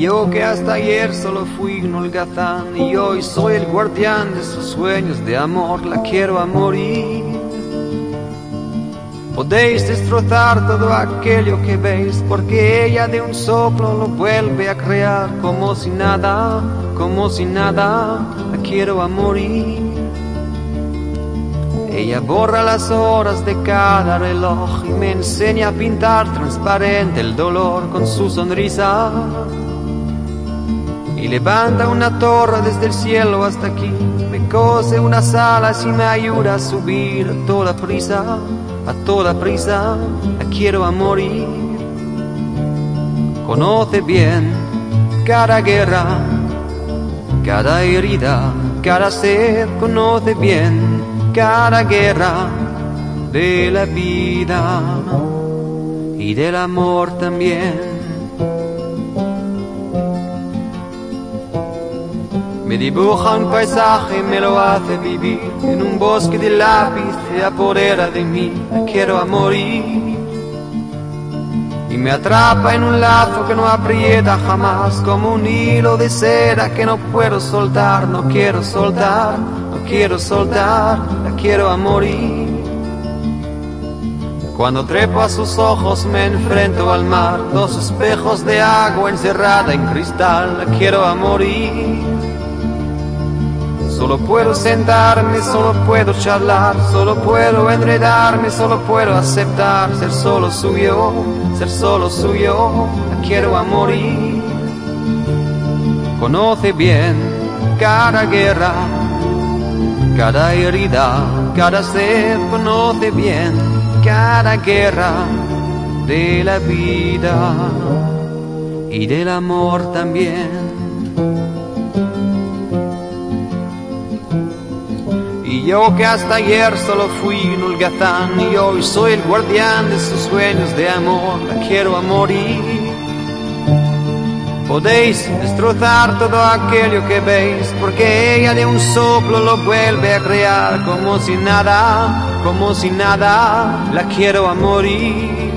yo que hasta ayer solo fui un holgazán y hoy soy el guardián de sus sueños de amor, la quiero a morir. Podéis destrozar todo aquello que veis, porque ella de un soplo lo vuelve a crear como si nada, como si nada, la quiero a morir. Ella borra las horas de cada reloj y me enseña a pintar transparente el dolor con su sonrisa. Y levanta una torre desde el cielo hasta aquí, me cose unas alas y me ayuda a subir a toda prisa a toda prisa, la quiero a morir. Conoce bien cada guerra, cada herida, cada sed, conoce bien cada guerra de la vida y del amor también. Dibuja un paisaje y me lo hace vivir en un bosque de lápiz, se apodera de mí, la quiero a morir. Y me atrapa en un lazo que no aprieta jamás, como un hilo de seda que no puedo soltar, no quiero soltar, no quiero soltar, la quiero a morir. Cuando trepo a sus ojos me enfrento al mar, dos espejos de agua encerrada en cristal, la quiero a morir. Solo puedo sentarme, solo puedo charlar, solo puedo enredarme, solo puedo aceptar ser solo suyo, ser solo suyo, quiero a morir. Conoce bien cada guerra, cada herida, cada sed, conoce bien cada guerra de la vida y del amor también. Y yo que hasta ayer solo fui un holgazán y hoy soy el guardián de sus sueños de amor, la quiero a morir. Podéis destrozar todo aquello que veis, porque ella de un soplo lo vuelve a crear como si nada, como si nada, la quiero a morir.